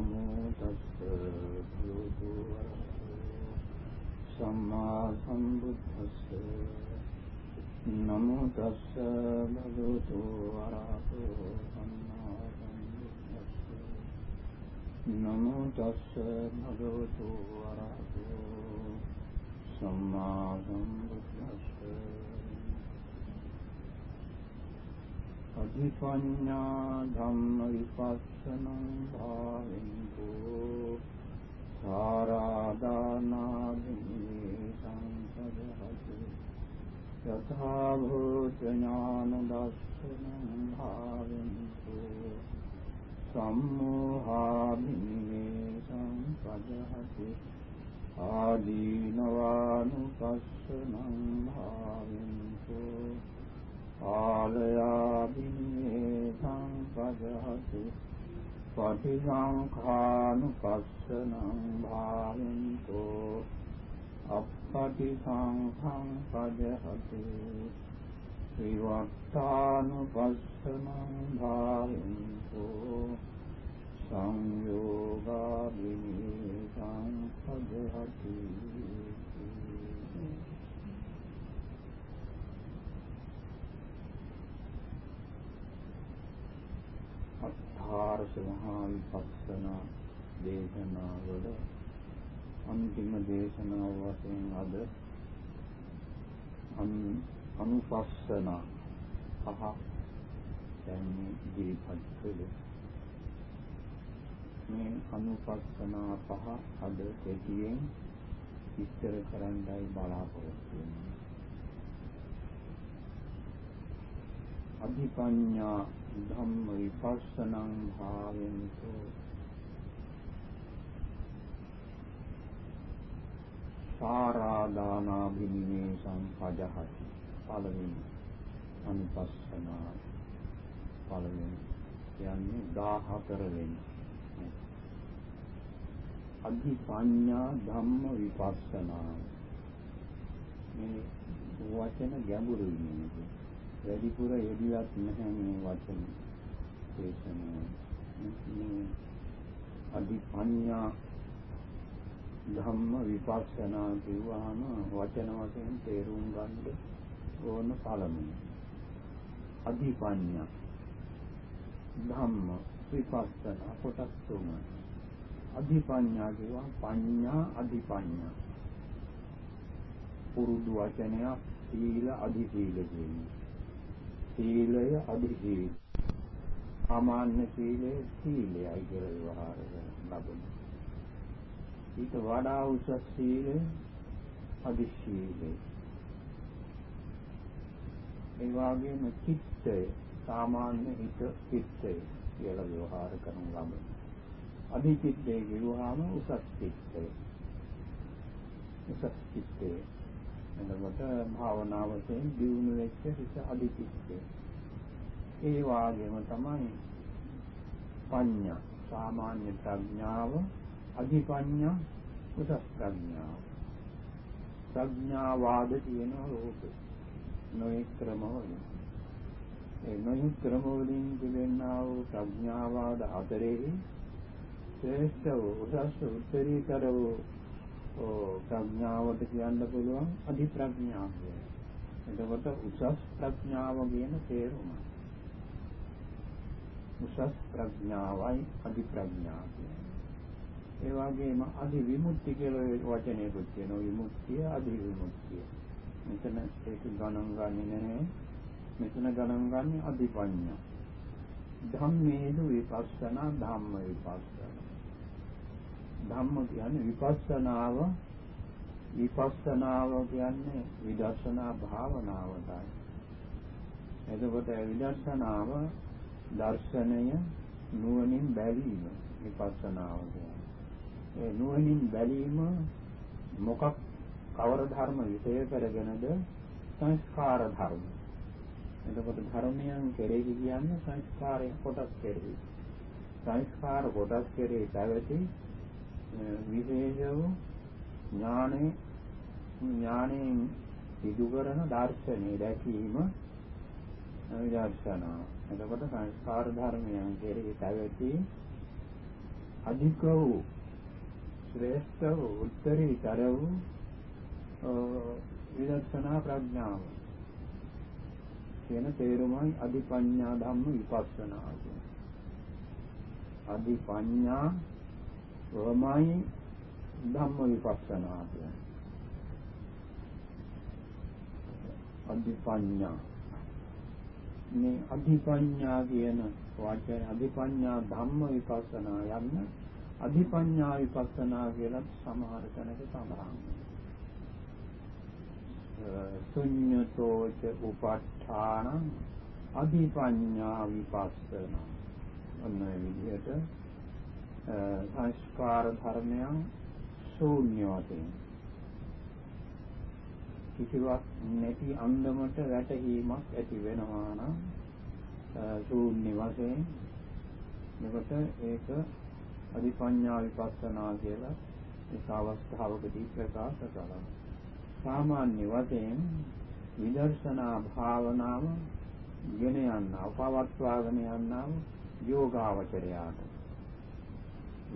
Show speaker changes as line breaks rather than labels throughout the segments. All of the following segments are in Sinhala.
නමෝ තස්ස භගවතු වරහතෝ සම්මා සම්බුද්දස්ස නමෝ තස්ස භගවතු වරහතෝ සම්මා සම්බුද්දස්ස නමෝ තස්ස භගවතු වරහතෝ සම්මා සම්බුද්දස්ස අධිපඤ්ඤා ධම්ම විපස්සනං භාවෙන්තු සාරාදානාදී සංසදහති යථා භූත ඥාන දස්සනං භාවෙන්තු සම්මෝහාභිනේ සංසදහති ආදීනවානුපස්සනං භාවෙන්තු ආලයාබිනේ සංපදහති පටිසංඛානුපස්සනං භාවෙන්තෝ අප්පටි සංඛං පදහති විවක්තානුපස්සනං භාවෙන්තෝ සංයෝගාබිනේ සංපදහති අට්ඨාරස මහා විපස්සනා දේශනාවල අන්තිම දේශනාව වශයෙන් අද අනුපස්සන පහ දැන් ඉදිරිපත් කළේ. මේ අනුපස්සන පහ අද කෙටියෙන් විස්තර කරන්නයි බලාපොරොත්තු වෙන්නේ. අධිපඤ්ඤා ධම්ම විපස්සනං භාවෙන්තෝ සාරාදානා බිනිමේ සංපජහති පළවෙනි අනුපස්සනා. පළවෙනි කියන්නේ 14 වෙනි. අධිපඤ්ඤා ධම්ම විපස්සනා මේ වචන ගැඹුරුයි නේද වැඩිපුර එළියක් නැහැ මේ වචන දේශනාව. අධිපඤ්ඤා ධම්ම විපස්සනා කියවහම වචන වශයෙන් තේරුම් ගන්න ඕන පළමුව. අධිපඤ්ඤා ධම්ම විපස්සනා කොටස් තුනයි. අධිපඤ්ඤා කියවා පඤ්ඤා අධිපඤ්ඤා පුරුදු වචනයක් සීල අධි සීල කියන්නේ සීලය අධි සීල. සාමාන්‍ය සීලය සීලයයි කියලා විවහාර ලබන. ඊට වඩා උසස් සීලය අධි සීලය. ඒ වගේම චිත්තය සාමාන්‍ය හිත චිත්තය කියලා විවහාර කරන ලබන. අධි චිත්තය කියුවාම උසස් චිත්තය. උසස් චිත්තය එතකොට භාවනාවෙන් දියුණු වෙච්ච හිත අධිචිත්තය. ඒ වාගේම තමයි පඤ්ඤා සාමාන්‍ය ප්‍රඥාව අධිපඤ්ඤා උසස් ප්‍රඥාව. ප්‍රඥාවාද කියන රූප නොයෙක් ක්‍රමවල ඒ නොයෙක් ක්‍රමවලින් තිබෙනා වූ ප්‍රඥාවාද අතරේ ශ්‍රේෂ්ඨ වූ උසස් උත්තරීතර වූ ප්‍රඥාවට කියන්න පුළුවන් අධි ප්‍රඥාව එතකොට උසස් ප්‍රඥාව කියන තේරුම. උසස් ප්‍රඥාවයි අධි ප්‍රඥාව ඒ වගේම අධි විමුක්ති කියලා වචනයකුත් තියෙනවා විමුක්තිය අධි විමුක්තිය. මෙතන ඒක ගණන් ගන්නේ නැහැ. මෙතන ගණන් ගන්නේ අධිපඤ්ඤා. ධම්මේසු විපස්සනා ධම්ම විපස්සනා ධම්ම කියන්නේ විපස්සනාව විපස්සනාව කියන්නේ විදර්ශනා භාවනාවටයි. එතකොට විදර්ශනාව දර්ශනය නුවණින් බැලීම විපස්සනාව කියන්නේ. ඒ නුවණින් බැලීම මොකක් කවර ධර්ම විෂය කරගෙනද සංස්කාර ධර්ම. එතකොට ධර්මයන් කෙරෙහි කියන්නේ සංස්කාරයන් කොටස් කෙරෙහි. සංස්කාර කොටස් කෙරෙහි පැවති විශේෂ වූ ඥානේ ඥාණයෙන් සිදු කරන දර්ශනේ දැකීම විදර්ශනා. එතකොට සංස්කාර ධර්මයන් කෙරෙහි පැවති අධික වූ ශ්‍රේෂ්ඨ වූ උත්තරීතර වූ විදර්ශනා ප්‍රඥාව කියන තේරුමයි අධිපඤ්ඤා ධම්ම විපස්සනා කියන්නේ. අධිපඤ්ඤා වමයි ධම්ම විපස්සනා කියන්නේ. අධිපඤ්ඤා. මේ අධිපඤ්ඤා කියන වචන අධිපඤ්ඤා ධම්ම විපස්සනා යන්න අධිපඤ්ඤා විපස්සනා කියලා සමහර තැනක සඳහන් ශුඤ්ඤතෝච උපට්ඨාන අධිපඤ්ඤා විපස්සනා. අන්න විදිහට සංස්කාර ධර්මයන් ශූන්‍ය වශයෙන් කිසිවක් නැති අන්දමට වැටහීමක් ඇති වෙනවා නම් ශූන්‍ය වශයෙන් එකට ඒක අධිපඤ්ඤා විපස්සනා කියලා ඒක අවස්ථාවකදී ප්‍රකාශ කරනවා. සාමාන්‍ය වශයෙන් විදර්ශනා භාවනාව ගෙන යන්නා උපවත්වාගෙන යන්නා යෝගාවචරයාට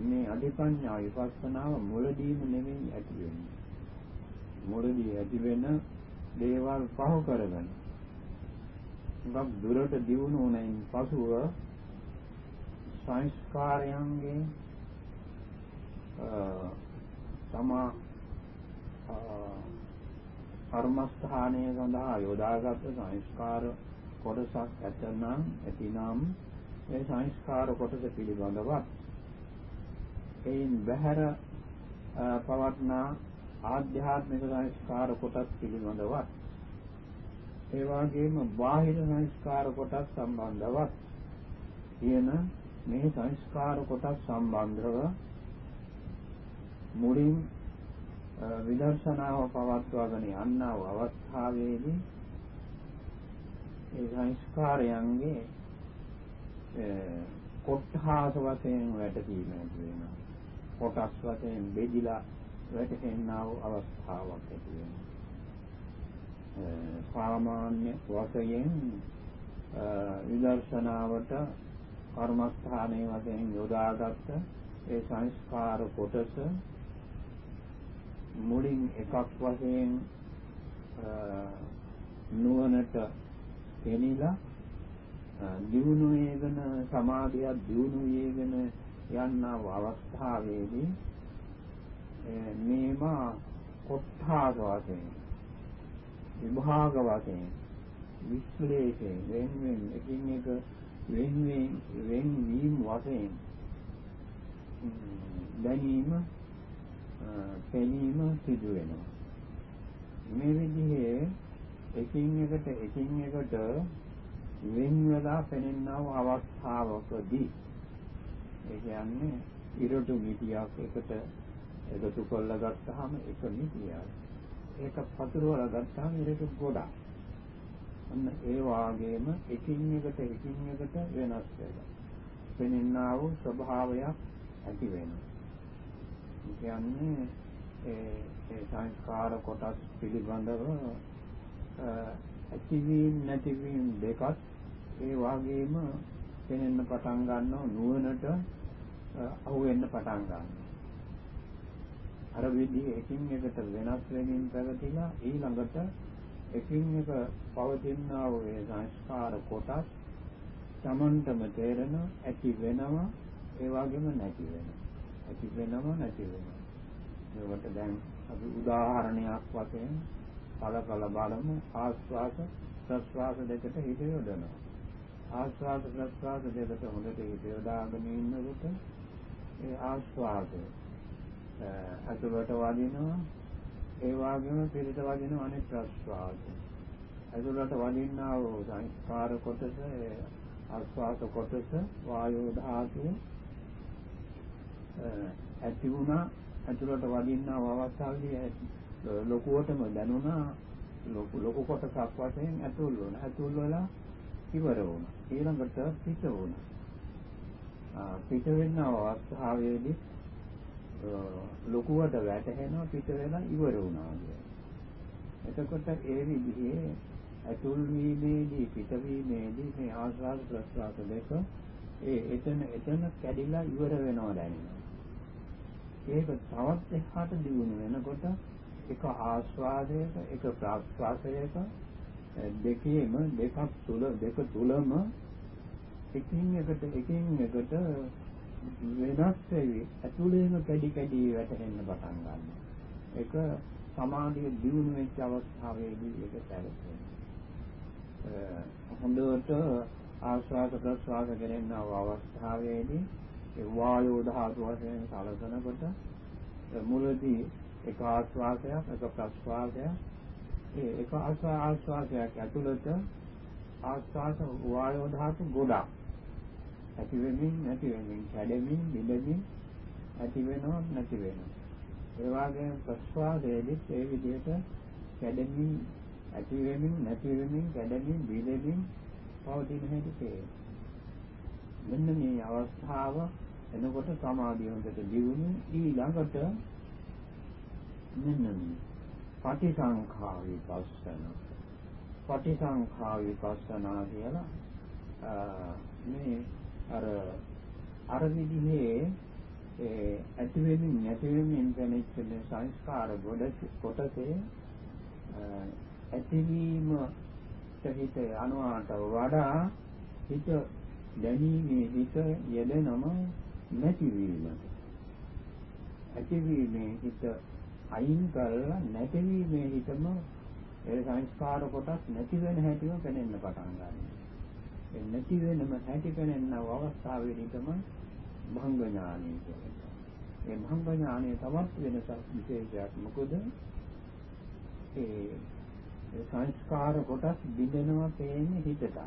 මේ අධිපඤ්ඤා විපස්සනාව මුලදීම නෙමෙයි ඇති වෙන්නේ මුලදී ඇති වෙන දේවල් පහු කරගෙන ගම් දුරට දියුණු වුණයින් පසුව සංස්කාරයන්ගේ තමා කර්මස්ථානයේ සඳහා යොදාගත් සංස්කාර කොටසක් ඇතනම් ඇතිනම් ඒ සංස්කාර කොටස පිළිබඳවත් එයින් බහැර පවත්නා ආධ්‍යාත්මික සංස්කාර කොටස් පිළිබඳවත්. ඒ වගේම බාහිර සංස්කාර කොටස් සම්බන්ධවත්. කියන මේ සංස්කාර කොටස් සම්බන්ධව මුලින් විදර්ශනාව පවත්වාගෙන යන්නව අවස්ථාවේදී ඒ සංස්කාරයන්ගේ කොට්ඨාස වශයෙන් වැටීම ඇති වෙනවා. කොටස් වශයෙන් බෙදිලා වැටෙන්නා වූ අවස්ථාවක් ඇති වෙනවා. සාමාන්‍ය වශයෙන් විදර්ශනාවට කර්මස්ථානයේ වශයෙන් යොදාගත්ත ඒ සංස්කාර කොටස මුලින් එකක් වශයෙන් නුවණට එනිලා දියුණු වේගන සමාධියක් දියුණු වේගන යන්නා අවස්ථාවේදී මේවා කොට්ඨාස වශයෙන් විභාග වශයෙන් විශ්ලේෂයෙන් වෙන වෙන එකින් එක වෙන වෙන වෙන වීම වශයෙන් දැනීම පෙනීම සිදු වෙනවා. මේ විදිහේ එකින් එකට එකින් එකට වෙන් වෙලා පෙනෙනා වූ අවස්ථාවකදී ඒ කියන්නේ ඉරටු මිටියක් එකට එකතු කරලා ගත්තාම එක නිතියයි. ඒක පතුරවලා ගත්තාම ඒක ගොඩක්. අන්න ඒ වාගේම එකින් එකට එකින් එකට වෙනස් වෙනවා. වෙනින්නා වූ ස්වභාවයක් ඇති වෙනවා. කියන්නේ ඒ ඒ සංස්කාර කොටස් පිළිබඳව ඇතිවීම නැතිවීම දෙකත් ඒ වාගේම පෙනෙන්න පටන් ගන්නව නුවණට අහු වෙන්න පටන් ගන්නවා. අර විදිහේ එකින් එකට වෙනස් වෙමින් පැවතිලා ඊළඟට එකින් එක පවතිනා වූ ඒ සංස්කාර කොටස් Tamanටම තේරෙන ඇති වෙනවා ඒ වගේම නැති වෙනවා. ඇති වෙනවා නැති වෙනවා. ඒකට දැන් අපි උදාහරණයක් වශයෙන් කලකල බලමු ආස්වාද ප්‍රස්වාස දෙකට හිත යොදනවා. ආස්වාද ප්‍රස්වාස දෙකට හොඳට හිත යොදාගෙන ඉන්නකොට ඒ ආස්වාදය අතුලට වදිනවා. ඒ වගේම පිළිත වදින අනෙක් ප්‍රස්වාස අතුලට වදින්නා වූ සංස්කාර කොටස ආස්වාස කොටස වායෝ ධාතුව ඇති වුණා. අතුලට වදින්නා වූ අවස්ථාවේදී ලොකුවටම දැනුණා. ලොකු ලොකු කොටසක් වශයෙන් ඇතුල් වුණා. ඇතුල් වෙලා ඉවර වුණා. ඊළඟට පිට වුණා. පිට වෙන අවස්ථාවේදී ලොකුවට වැටෙනවා පිට වෙලා ඉවර වුණා එතකොට ඒ විදිහේ ඇතුල් වීමේදී පිටවීමේදී මේ ආස්වාද ප්‍රස්වාස දෙක ඒ එතන එතන කැඩිලා ඉවර වෙනවා දැනෙනවා. ඒක තවත් එහාට දියුණු වෙනකොට එක ආස්වාදයක එක ප්‍රාස්වාදයක දෙකේම දෙකක් තුල දෙක තුලම එකින් එකට එකින් එකට වෙනස් වෙවි ඇතුළේම කැඩි කැඩි වැටෙන්න පටන් ගන්නවා. ඒක සමාධිය දියුණු වෙච්ච අවස්ථාවේදී ඒක සැලසෙනවා. හොඳට ආස්වාද ප්‍රස්වාද කරන අවස්ථාවේදී ඒ වායෝ ධාතු වශයෙන් සලකනකොට මුලදී එක ආස්වාදයක් එක ප්‍රස්වාදයක් ඒ එක ආස්වාදයක් ඇතුළත ආස්වාද වායෝ ධාතු ගොඩක්. ඇති වෙමින් නැති වෙමින් කැඩෙමින් බිඳෙමින් ඇති වෙනව නැති වෙනව. ඒ වගේම ප්‍රස්වාදයේදීත් ඒ විදිහට කැඩෙමින් ඇති වෙමින් නැති වෙමින් කැඩෙමින් බිඳෙමින් පවතින හැටි තේරෙනවා මෙන්න මේ අවස්ථාව එනකොට සමාධිය හොඳට දියුණු ඊළඟට මෙන්න පටිසංඛා විපස්සන පටිසංඛා විපස්සනා කියලා මේ අර අර විදිහේ ඒ ඇති වෙමින් නැති වෙමින් දැනෙච්ච සංස්කාර කොටසේ ඇතිවීම හිත අනුවාට වඩා හිත දැනීමේ හිත යෙදෙනම නැතිවීමට. ඇතිවීමේ හිත අයින් කරලා නැතිවීමේ හිතම ඒ සංස්කාර කොටස් නැති වෙන හැටිම පෙනෙන්න පටන් ගන්නවා. ඒ නැති වෙනම හැටි පෙනෙන අවස්ථාවේදී තමයි භංග ඥානය කියන්නේ. ඒ භංග ඥානය තවත් වෙනසක් විශේෂයක් මොකද ඒ සංස්කාර කොටස් බිඳෙනවා පේන්නේ හිතට.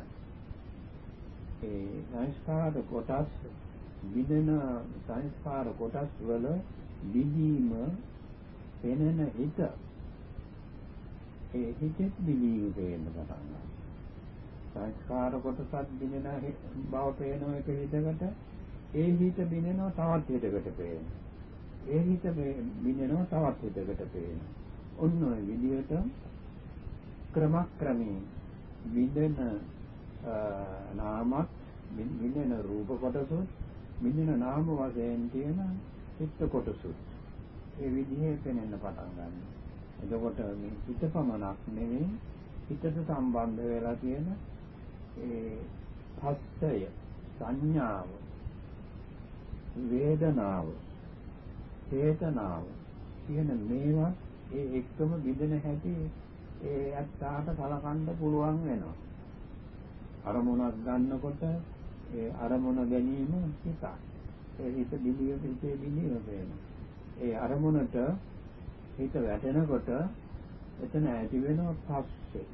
ඒ සංස්කාර කොටස් බිඳෙන සංස්කාර කොටස් වල බිඳීම පෙනෙන හිත ඒ හිතෙත් බිඳීම පේන්න පටන් ගන්නවා. සංස්කාර කොටසක් බිඳෙන බව පේන එක හිතකට ඒ හිත බිඳෙනවා තවත් හිතකට පේනවා. ඒ හිත බිඳෙනවා තවත් හිතකට පේනවා. ඔන්න ඔය විදිහට ක්‍රමක්‍රමයෙන් බිඳෙන නාමත් බිඳෙන රූප කොටසුත් බිඳෙන නාම වශයෙන් තියෙන චිත්ත කොටසුත් ඒ විදිහේ පෙනෙන්න පටන් ගන්නවා. එතකොට මේ හිත පමණක් නෙවෙයි හිතට සම්බන්ධ වෙලා තියෙන ඒ පස්සය සංඥාව වේදනාව චේතනාව කියන මේවා ඒ එක්කම බිඳෙන හැටි ඒ අත්තාට කලකන්න පුළුවන් වෙනවා. අරමුණක් ගන්නකොට ඒ අරමුණ ගැනීම හිතක් ඒ හිත බිඳිය හිතේ බිඳිය වෙනවා ඒ අරමුණට හිත වැටෙනකොට එතන ඇති වෙනවා පස්සේ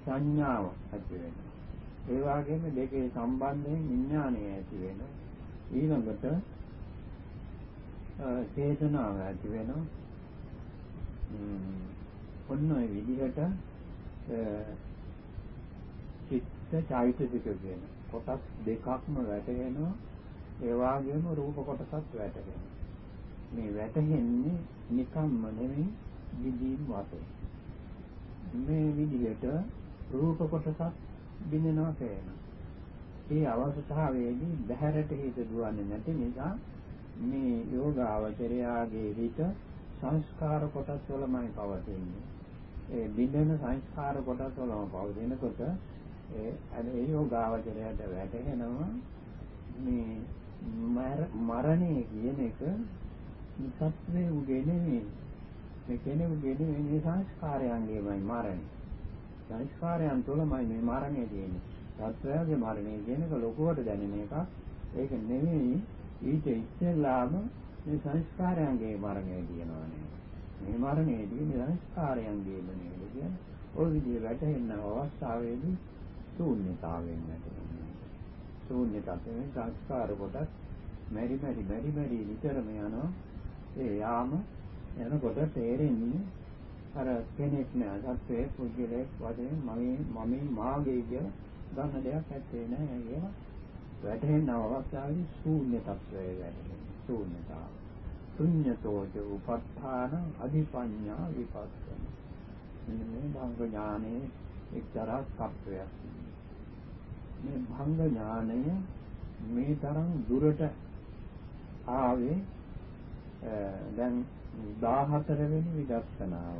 සංඥාව ඇති වෙනවා. ඒ වගේම දෙකේ සම්බන්ධයෙන් විඥානය ඇති වෙනවා. ඊළඟට චේතනාව ඇති වෙනවා. ඔන්න ඔය විදිහට චිත්ත චෛතසික කියන කොටස් දෙකක්ම වැටෙනවා. ඒ වගේම රූප කොටසක් වැටෙනවා. මේ වැටෙන්නේ නිකම්ම නෙවෙයි විදීම් වශයෙන්. මේ විදිහට රූප කොටසක් බිඳෙනවා කියනවා. ඒ අවස්ථාවේදී බහැරට හිත දුවන්නේ නැති නිසා මේ යෝගාවචරයාගේ හිත සංස්කාර කොටස් වලමයි පවතින්නේ. ඒ බිඳෙන සංස්කාර කොටස් වලම පවතිනකොට ඒ ඒ යෝගාවචරයට වැටෙනවා මේ මරණය කියන එක සත්වේ උගේ නෙමෙයි. මේ කෙනෙකුගේ නෙමෙයි මේ සංස්කාරයන්ගේමයි මරණය. සංස්කාරයන් තුළමයි මේ මරණය තියෙන්නේ. සත්වයාගේ මරණය කියන එක ලොකුවට දැනෙන එකක්. ඒක නෙමෙයි ඊට ඉස්සෙල්ලාම මේ සංස්කාරයන්ගේ මරණය කියනවා නේ. මේ මරණයදී මේ සංස්කාරයන්ගේම නේද කියන්නේ. ওই විදිහ වැටෙන අවස්ථාවේදී ශූන්‍යතාවයෙන් නැටෙනවා. ශූන්‍යතාවයෙන් සංස්කාර කොටස් මෙරි මෙරි මෙරි මෙරි විතරම යනවා ඒ යාම යනකොට තේරෙන්නේ අර කෙනෙක් නෑ. සත්‍යයේ පුද්ගලයෙක් වශයෙන් මගේ මම මාගේ කිය ගන්න දෙයක් ඇත්තේ නෑ. කියලා වැටෙන අවස්ථාවේ ශූන්‍ය තත්වයේ වැටෙන ශූන්‍යතාව. ශුන්‍යතෝච උපත්ථාන අධිපඤ්ඤා විපස්සන. මෙන්න මේ භංග ඥානයේ එක්තරා තත්වයක් මේ භංග ඥානය මේ තරම් දුරට ආවේ දැන් 14 වෙනි විදර්ශනාව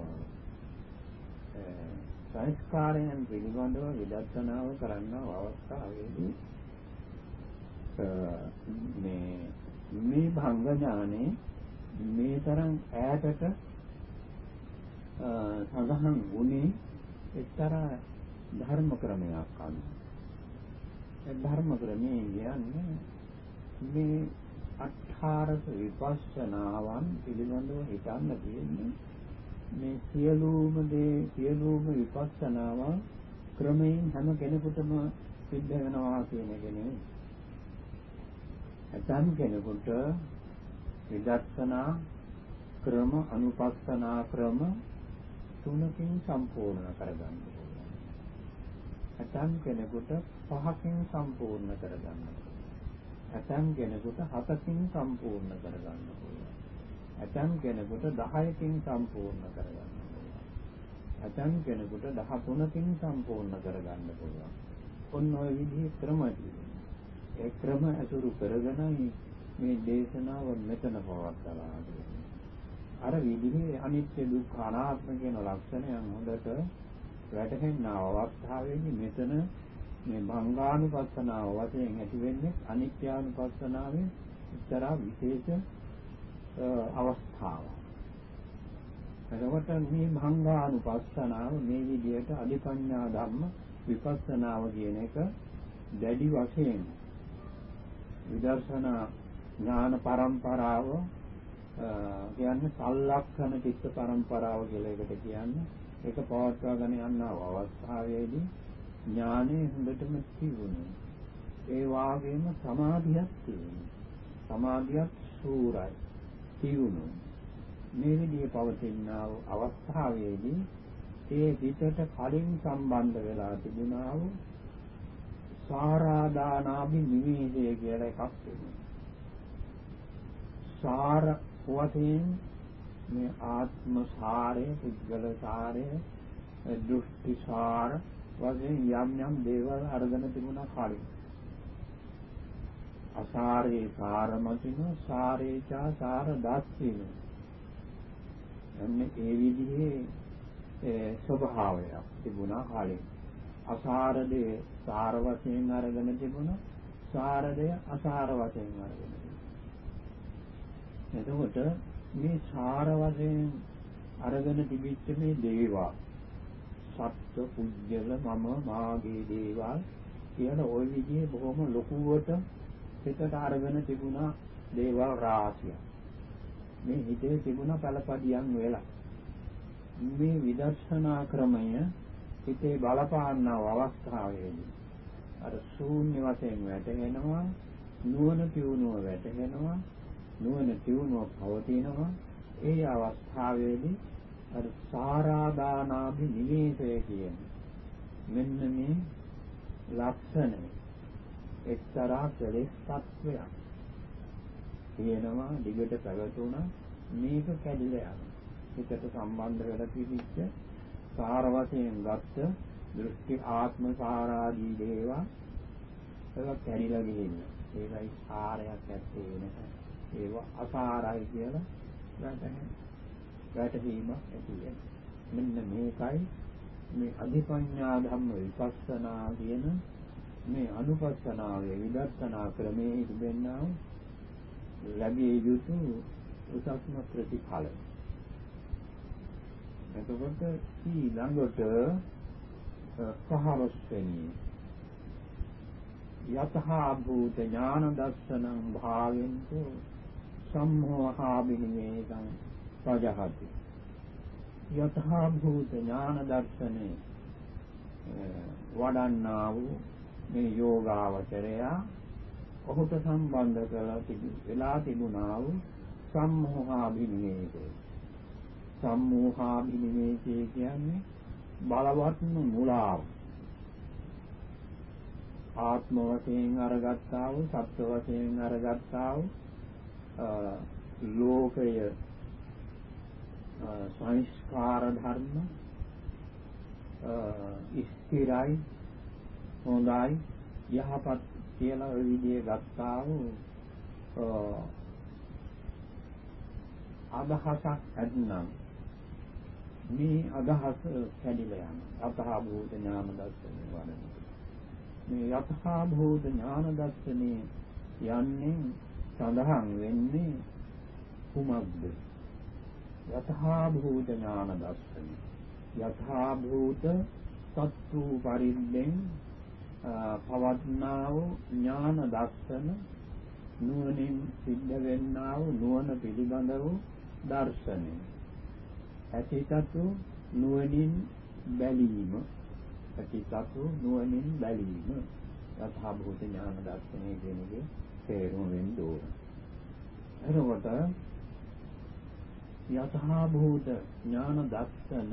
සංස්කාරයන් පිළිබඳව විදර්ශනාව කරන්න අවස්ථාවේදී මේ මේ භංග ඥානේ මේ තරම් ඈතට සඳහන් වුණේ එක්තරා ධර්ම ක්‍රමයක් අනුව. ඒ ධර්ම ක්‍රමයේ කියන්නේ මේ අට්ඨාරස විපස්සනාවන් පිළිබඳව හිතන්න තියෙන්නේ මේ සියලුම දේ සියලුම විපස්සනාවන් ක්‍රමයෙන් හැම කෙනෙකුටම සිද්ධ වෙනවා කියන එක නෙවෙයි. ඇතම් කෙනෙකුට විදර්ශනා ක්‍රම අනුපස්සනා ක්‍රම තුනකින් සම්පූර්ණ කරගන්න පුළුවන්. ඇතම් කෙනෙකුට පහකින් සම්පූර්ණ කරගන්න ඇතම් කෙනෙකුට හතකින් සම්පූර්ණ කරගන්න පුළුවන්. ඇතම් කෙනෙකුට 10කින් සම්පූර්ණ කරගන්න පුළුවන්. ඇතම් කෙනෙකුට 13කින් සම්පූර්ණ කරගන්න පුළුවන්. ඔන්න ඔය විදිහේ ක්‍රම ඒ ක්‍රම අසුරු කරගෙනයි මේ දේශනාව මෙතන පවත්වලා අර විදිහේ අනිත්‍ය දුක්ඛ අනාත්ම කියන ලක්ෂණයන් හොඳට වැටහෙන අවස්ථාවේදී මෙතන මේ භංගානුපස්සනාව වශයෙන් ඇති වෙන්නේ අනිත්‍යානුපස්සනාවේ එක්තරා විශේෂ අවස්ථාවක්. එතකොට මේ භංගානුපස්සනාව මේ විදිහට අධිපඤ්ඤා ධම්ම විපස්සනාව කියන එක දැඩි වශයෙන් විදර්ශනා ඥාන පරම්පරාව කියන්නේ සල්ලක්ෂණ චිත්ත පරම්පරාව කියලා එකට කියන්නේ ඒක පවත්වාගෙන යන අවස්ථාවේදී ඥානෙ හොඳටම තිබුණේ. ඒ වාගේම සමාධියක් තියෙනවා සමාධියක් සූරයි. තියුණු මේ විදිහේ පවතින අවස්ථාවේදී ඒ හිතට කලින් සම්බන්ධ වෙලා තිබුණා වූ සාරාදානාභි නිවේදය කියලා එකක් තිබුණා. සාර වශයෙන් මේ ආත්ම සාරය, පුද්ගල සාරය, දෘෂ්ටි සාර වශයෙන් යම් යම් දේවල් අරගෙන තිබුණා කලින්. අසාරේ සාරමතින සාරේචා සාර දස්සින එන්නේ ඒ විදිහේ ස්වභාවයක් තිබුණා කලින් අසාරදේ සාර වශයෙන් අරගෙන තිබුණා සාරදය අසාර වශයෙන් අරගෙන එතකොට මේ සාර වශයෙන් අරගෙන තිබිච්ච මේ දේවා සත්ව පුජ්‍යල මම මාගේ දේවල් කියන ওই විදිහේ බොහොම ලොකුවට හිතට අරගෙන තිබුණා දේවල් රාශිය. මේ හිතේ තිබුණ පළපදියම් වෙලා. මේ විදර්ශනා ක්‍රමය හිතේ බලපාන අවස්ථාවේදී අර ශූන්‍ය වශයෙන් වැටෙනවා නුවණ තියුණුව වැටෙනවා නුවණ තියුණුව පවතිනවා ඒ අවස්ථාවේදී අර සාරාදානාභි නිවේශය කියන්නේ මෙන්න මේ ලක්ෂණය. එක්තරා කෙලෙස් තත්වයක්. තියෙනවා දිගට පැවතුණා මේක කැඩිලා යනවා. හිතට සම්බන්ධ වෙලා තිබිච්ච සාර වශයෙන් ගත්ත දෘෂ්ටි ආත්ම සාරාදී දේවා ඒක කැඩිලා ගිහින් ඒකයි සාරයක් ඇත්තේ නැහැ ඒව අසාරයි කියලා වැටහෙන වැටහීමක් ඇති වෙනවා මෙන්න මේකයි මේ අධිපඤ්ඤා ධම්ම විපස්සනා කියන මේ අනුපස්සනාවේ විදර්ශනා ක්‍රමයේ තිබෙනා ලැබිය යුතු උසස්ම ප්‍රතිඵල. එතකොට ඊළඟට පහවස්වෙනි යතහා භූත ඥාන දර්ශනං භාවෙන්තු සම්මෝහා බිනිමේසං පජහති යතහා භූත ඥාන දර්ශනේ වඩන්නා වූ මේ යෝගාවචරය ඔහුට සම්බන්ධ කරලා තිබු වෙලා තිබුණා වූ සම්මෝහාභිනිවේෂය සම්මෝහාභිනිවේෂය කියන්නේ බලවත්ම මුලාව. ආත්ම වශයෙන් අරගත්තා වූ සත්ව වශයෙන් අරගත්තා වූ ලෝකය සංස්කාර ධර්ම ස්ථිරයි හොඳයි යහපත් කියලා ওই විදිහේ ගත්තා වූ අදහසක් ඇත්නම් මේ අදහස කැඩිලා යනවා. යතහා භූත ඥාන දර්ශනේ වඩන. මේ යතහා භූත ඥාන දර්ශනේ යන්නේ සඳහන් වෙන්නේ කුමක්ද? යතහා භූත ඥාන දර්ශනේ. යතහා භූත සත්තු පරිද්දෙන් පවත්නා වූ ඥාන දර්ශන නුවණින් සිද්ධ වෙන්නා වූ නුවණ පිළිබඳ වූ දර්ශනය ඇතිසතු නුවණින් බැලීම ඇතිසතු නුවණින් බැලීම යථා භූත ඥාන දර්ශනය කියන එකේ තේරුම වෙන්න ඕන. එතකොට යථා භූත ඥාන දර්ශන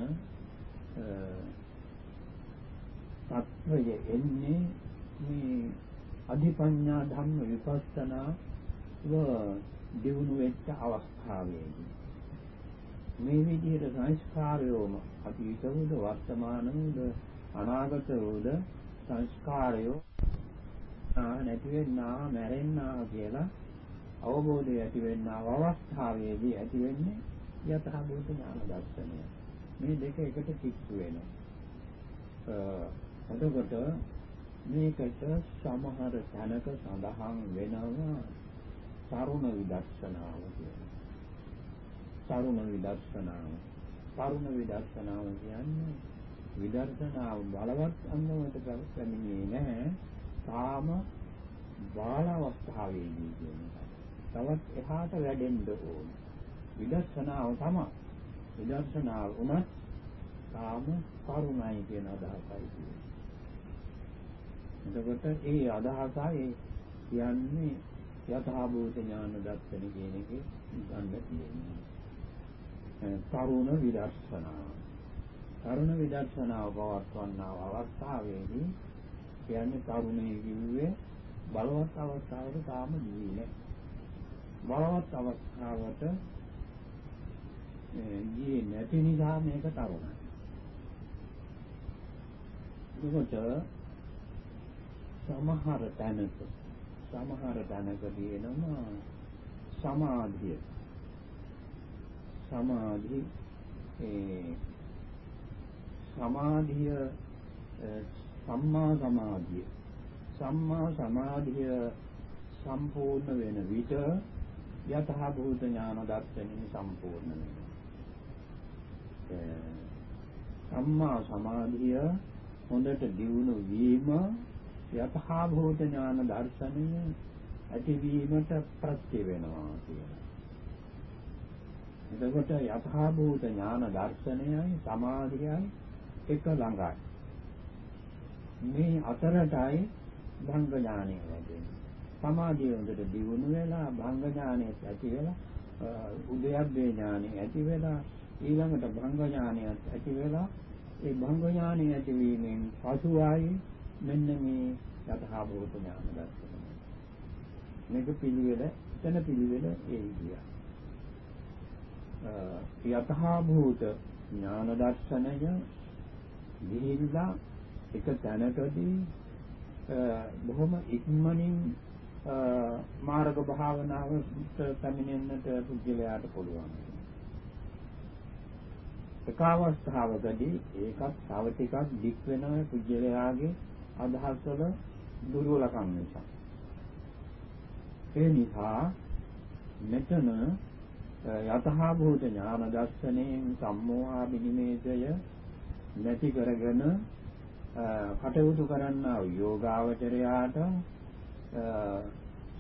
තත්වය එන්නේ මේ අධිපඤ්ඤා ධම්ම විපස්සනා ව දිනු වෙච්ච අවස්ථාවේදී. මේ විදිහට සංස්කාරයෝම අතීත වූද වර්තමාන වූද අනාගත වූද සංස්කාරයෝ නැති වෙන්නා මැරෙන්නා කියලා අවබෝධය ඇති වෙන්නා අවස්ථාවේදී ඇති වෙන්නේ යථා භූත ඥාන දර්ශනය. මේ දෙක එකට කික්සු වෙනවා. එතකොට මේකට සමහර තැනක සඳහන් වෙනවා තරුණ විදර්ශනාව කියලා. තරුණ විදර්ශනාව. තරුණ විදර්ශනාව කියන්නේ විදර්ශනාව බලවත් අන්දමට පැමිණෙන්නේ නැහැ. තාම බාල අවස්ථාවේදී කියන්නේ. තවත් එහාට වැඩෙන්න ඕන. විදර්ශනාව තමයි. විදර්ශනාව උනත් තාම තරුණයි කියන අදහසයි තියෙන්නේ. එතකොට ඒ අදහසයි කියන්නේ යථා භූත ඥාන දර්ශන කියන එකේ ගන්න තියෙන්නේ. තරුණ විදර්ශනාව. තරුණ විදර්ශනාව පවත්වන්නා අවස්ථාවේදී කියන්නේ තරුණයේ කිව්වේ බලවත් අවස්ථාවට තාම ගියේ බලවත් අවස්ථාවට ගියේ නැති නිසා මේක තරුණයි. මොකද සමහර තැනක සමහර තැනක තියෙනවා සමාධිය. සමාධි ඒ සමාධිය සම්මා සමාධිය. සම්මා සමාධිය සම්පූර්ණ වෙන විට යතහ භූත ඥාන දර්ශනෙ සම්පූර්ණ වෙනවා. සම්මා සමාධිය හොඳට දියුණු වීම යතහා භූත ඥාන දර්ශනය ඇතිවීමට ප්‍රත්‍ය වෙනවා කියලා. එතකොට යතහා භූත ඥාන දර්ශනයයි සමාධියයි එක ළඟයි. මේ අතරටයි භංග ඥානය ලැබෙන්නේ. සමාධිය හොඳට දියුණු වෙලා භංග ඥානය ඇති වෙලා උද්‍යප්පේ ඥානය ඇති වෙලා ඊළඟට භංග ඥානය ඇති වෙලා ඒ භංග ඥානය ඇතිවීමෙන් පසුවයි මෙන්න මේ යථා භූත ඥාන දර්ශනය. මේක පිළිවෙල එතන පිළිවෙල ඒ විදිය. යථා භූත ඥාන දර්ශනය ගිහිල්ලා එක තැනකදී බොහොම ඉක්මනින් මාර්ග භාවනාවට පැමිණෙන්නට පුද්ගලයාට පුළුවන්. එක අවස්ථාවකදී ඒකත් තව ටිකක් දික් වෙන පුද්ගලයාගේ අදහස් වල දුර්වලකම් නිසා. ඒ නිසා මෙතන යතහා භූත ඥාන දර්ශනයෙන් සම්මෝහා විනිමේෂය නැති කරගෙන කටයුතු කරන්නා යෝගාවචරයාට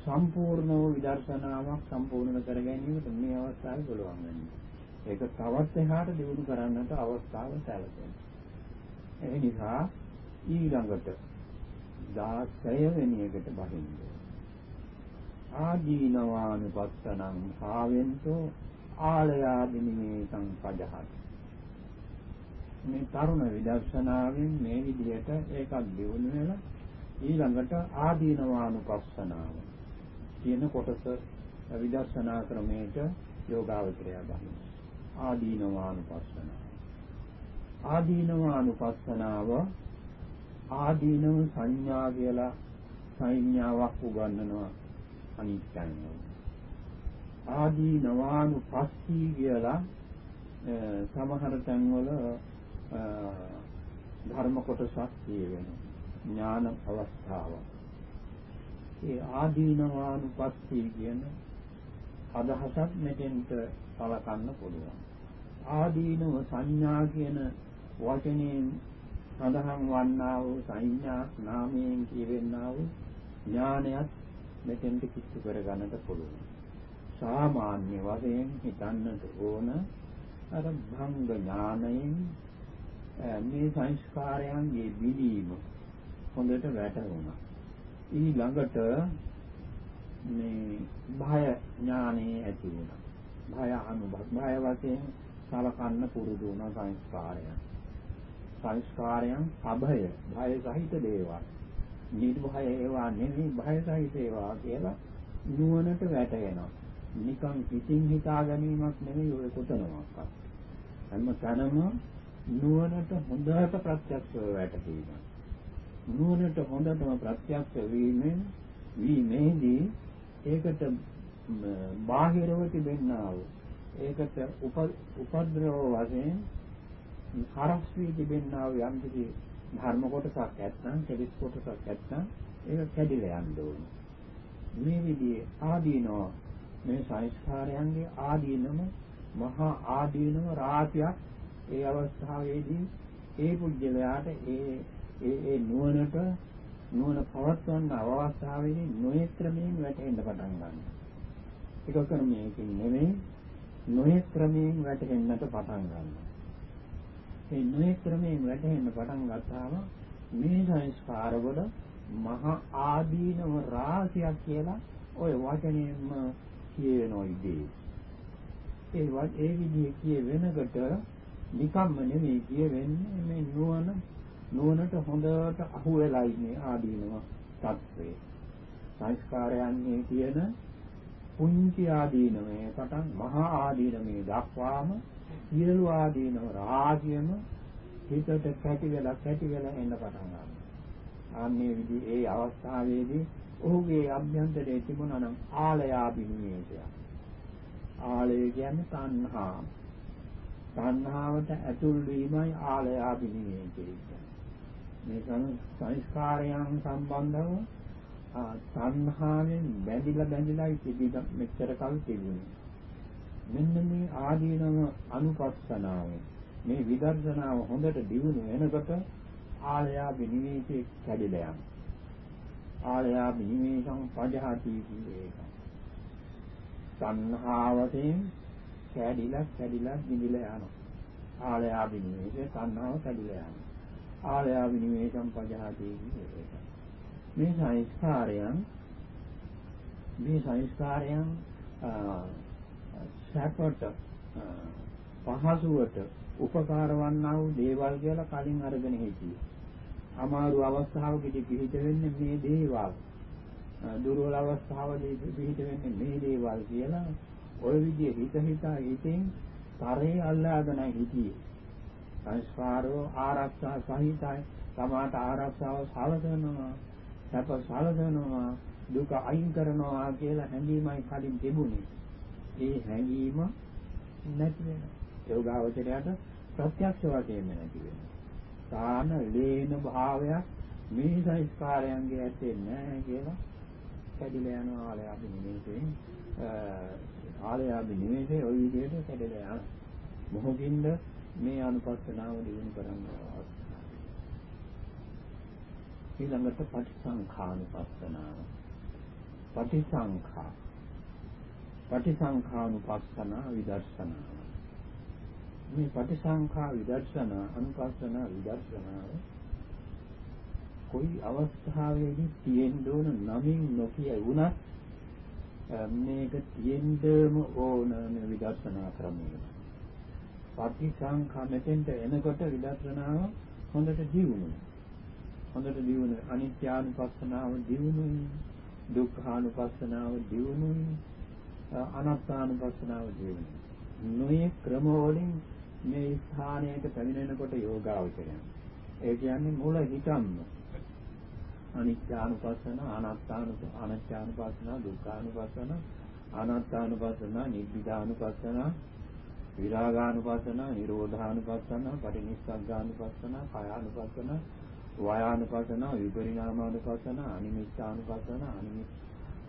සම්පූර්ණ වූ විදර්ශනාවක් සම්පූර්ණ කර ගැනීමට මේ අවස්ථාවේ පුළුවන් වෙන්නේ. ඒක තවත් එහාට දියුණු කරන්නට අවස්ථාව සැලසෙනවා. ඒ නිසා ඊළඟට 16 වෙනි එකට බහින්න. ආදීනවානුපස්සනං භාවෙන්තෝ ආලයාදිනේ සංපජහත්. මේ තරුණ විදර්ශනාවෙන් මේ විදිහට ඒකක් දිනු වෙලා ඊළඟට ආදීනවානුපස්සනාව කියන කොටස විදර්ශනා ක්‍රමයට යෝගාවචරය බහින්න. ආදීනවානුපස්සනාව. ආදීනවානුපස්සනාව ආදීනව සංඥා කියලා සංඥාවක් උගන්වනවා අනිත්‍යයි. ආදී නවානුපස්සී කියලා සමහර තැන්වල ධර්ම කොටසක් කියවෙනවා. ඥාන අවස්ථාව. ඒ ආදීනවානුපස්සී කියන අදහසක් මෙතෙන්ට සලකන්න පුළුවන්. ආදීනව සංඥා කියන වචනයෙන් සඳහන් වන්නා වූ සංඥා නාමයෙන් කියවෙන්නා වූ ඥානයත් මෙතෙන්ට කිච්චු කරගන්නට පුළුවන්. සාමාන්‍ය වශයෙන් හිතන්නට ඕන අර භංග ඥානයෙන් මේ සංස්කාරයන්ගේ බිඳීම හොඳට වැටහුණා. ඊළඟට මේ භය ඥානෙ ඇති වුණා. භය අනුභව භය වශයෙන් සලකන්න පුරුදු වුණා සංස්කාරයන්. සංස්කාරයන් අභය භය සහිත දේවල්. නිර්භය ඒවා නෙමෙයි භය සහිත ඒවා කියලා නුවණට වැටෙනවා. නිකන් පිටින් හිතා ගැනීමක් නෙමෙයි ඔය කොතනවත්. හැම තැනම නුවණට හොඳට ප්‍රත්‍යක්ෂව වැටහීම. නුවණට හොඳටම ප්‍රත්‍යක්ෂ වීමෙන් වීමේදී ඒකට බාහිරව තිබෙන්නා වූ ඒකට උපද්‍රව වශයෙන් හරස් වී තිබෙන්නා වූ යම් කිසි ධර්ම කොටසක් ඇත්නම් කෙලිස් කොටසක් ඇත්නම් ඒක කැඩිලා යන්න ඕන. මේ විදිහේ ආදීනෝ මේ සංස්කාරයන්ගේ ආදීනම මහා ආදීනම රාශියක් ඒ අවස්ථාවේදී ඒ පුජ්‍යලයාට ඒ ඒ ඒ නුවණට නුවණ පවත්වන්න අවස්ථාවේදී නොයෙක් ක්‍රමයෙන් වැටෙන්න පටන් ගන්නවා. ඒක ක්‍රමයකින් නෙමෙයි නොයෙක් ක්‍රමයෙන් වැටෙන්නට පටන් ගන්නවා. මේ නොයෙක් ක්‍රමයෙන් වැටෙන්න පටන් ගත්තාම මේ සංස්කාරවල මහා ආදීනව රාශියක් කියලා ওই වචනයෙන්ම කියවෙනෝ ඉදී. ඒ වත් ඒ විදිහේ කියවෙනකොට නිකම්ම නෙමෙයි කියවෙන්නේ මේ නුවණ නුවණට හොඳට අහු වෙලා ඉන්නේ ආදීනව තත්ත්වේ. සංස්කාරයන්ගේ තියෙන පුංචි ආදීනමේ පටන් මහා ආදීනමේ දක්වාම සියලු ආදීනව රාජ්‍යම හිතට කැටි වෙලා කැටි වෙලා එන්න පටන් ගන්නවා. ආන්නේ විදි ඒ අවස්ථාවේදී ඔහුගේ අභ්‍යන්තරයේ තිබුණා නම් ආලයාභිනිවේෂය. ආලය කියන්නේ තණ්හා. තණ්හාවට ඇතුල් වීමයි ආලයාභිනිවේෂය කියන්නේ. මේ සංස්කාරයන් සම්බන්ධව තණ්හාවෙන් බැඳිලා බැඳිලා ඉතිබිද මෙච්චර කල් තිබුණේ. මෙන්න මේ ආදීනම අනුපස්සනාව මේ විදර්ශනාව හොඳට දියුණු වෙනකොට ආලයා විනිවිදේ කැඩිලා යනවා. ආලයා විනිවිදං පජහති කියන්නේ තණ්හාවතෙන් කැඩිලා කැඩිලා නිදිලා යනවා. ආලයා විනිවිදේ තණ්හාව කැඩිලා යනවා. ආලයා විනිවිදං පජහති කියන්නේ මේ සංස්කාරයන් මේ සංස්කාරයන් සැපට පහසුවට උපකාර වන්නා වූ දේවල් කියලා කලින් අරගෙන හිටියේ. අමාරු අවස්ථාවකදී පිළිහිට වෙන්නේ මේ දේවල්. දුර්වල අවස්ථාවදී පිළිහිට වෙන්නේ මේ දේවල් කියලා ওই විදිහේ හිත හිතා හිතෙන් තරේ අල්ලාගෙන හිටියේ. සංස්කාරෝ ආරක්ෂා සහිතයි. තමාට ආරක්ෂාව සාලසනවා. සැප සාලසනවා. දුක අයින් කරනවා කියලා හැඟීමයි කලින් තිබුණේ. ඒ හැඟීම නැති වෙනවා. යෝගාවචරයට ප්‍රත්‍යක්ෂ වශයෙන් නැති වෙනවා. සාන ලේන භාවයක් මේ සංස්කාරයන්ගේ ඇත්තේ නැහැ කියලා කැඩිලා යනවා ආලය අපි නිමේෂයෙන් ආලය අපි නිමේෂේ ওই විදිහට කැඩිලා යනවා. මොහොතින්ද මේ අනුපස්සනාව දිනු කරන්න ඊළඟට පටිසංඛානුපස්සනාව. පටිසංඛා. පටිසංඛානුපස්සනා විදර්ශනා මේ පටිසංඛා විදර්ශනා අනුපස්සනා විදර්ශනාව කොයි අවස්ථාවේදී තියෙන්න ඕන නමින් නොකිය වුණත් මේක තියෙන්නම ඕන මේ විදර්ශනා ක්‍රමය. පටිසංඛා මෙතෙන්ට එනකොට විදර්ශනාව හොඳට දියුණුයි. හොඳට දියුණුයි. අනිත්‍යානුපස්සනාව දියුණුයි. දුක්ඛානුපස්සනාව දියුණුයි. අනාත්මානුපස්සනාව දියුණුයි. නොයේ ක්‍රම වලින් මේ ස්ථානයට පැමිණෙනකොට යෝගාවචරය. ඒ කියන්නේ මුල හිතන්න. අනිත්‍යානුපස්සන, අනාත්තානුප අනිත්‍යානුපස්සන, දුක්ඛානුපස්සන, අනාත්තානුපස්සන, නිබ්බිදානුපස්සන, විරාගානුපස්සන, නිරෝධානුපස්සන, පටිනිස්සග්ගානුපස්සන, කායානුපස්සන, වායානුපස්සන, විපරිණාමානුපස්සන, අනිමිත්තානුපස්සන, අනිමිත්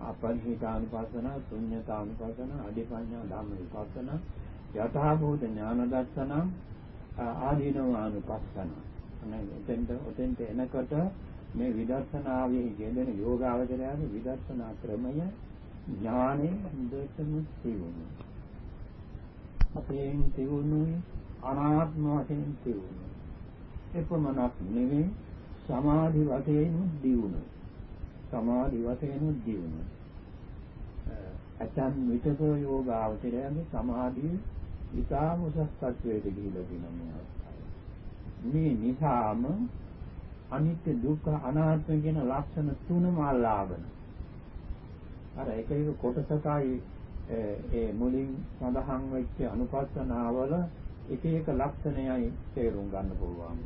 අපරිහිතානුපස්සන, ශුන්‍යතානුපස්සන, අධිපඤ්ඤා ධම්මවිපස්සන, යථාභූත ඥාන දර්ශන, ආදීනවානුපස්සන. අනේ එතෙන්ට ඔතෙන්ට එනකොට මේ විදර්ශනාවේ යෙදෙන යෝගාවචරයාගේ විදර්ශනා ක්‍රමය ඥානෙ හොඳටම තියුණු. අපේන් තියුණුයි අනාත්ම වශයෙන් තියුණු. එපමණක් නෙවෙයි සමාධි වශයෙන් දියුණු. සමාධි වශයෙන් දියුණු. අචන් විතක යෝගාවචරයන්ගේ සමාධිය ඉතාම උසස් තත්වයට ගිහිලා තියෙනවා මේ නිසාම අනිත්‍ය දුක්ඛ අනාත්ම කියන ලක්ෂණ තුනම අල්ලාගෙන අර එක එක කොටසකයි ඒ මුලින් සඳහන් වෙච්ච අනුපස්සනාවල එක එක ලක්ෂණයයි තේරුම් ගන්න පුළුවන්.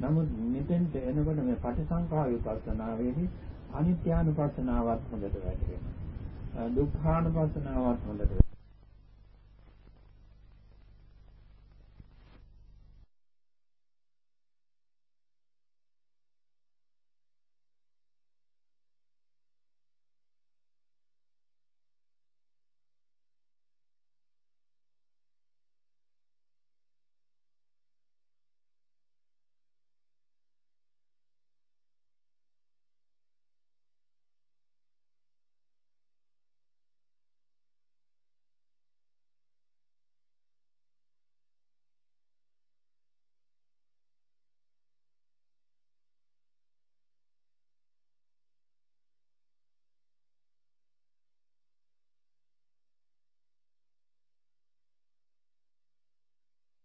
නමුත් මෙතෙන්ට එනකොට මේ පටිසංඛා විපස්සනාවේදී අනිත්‍යානුපස්සනාවත් හොඳට වැටහෙනවා. දුක්ඛානුපස්සනාවත් හොඳට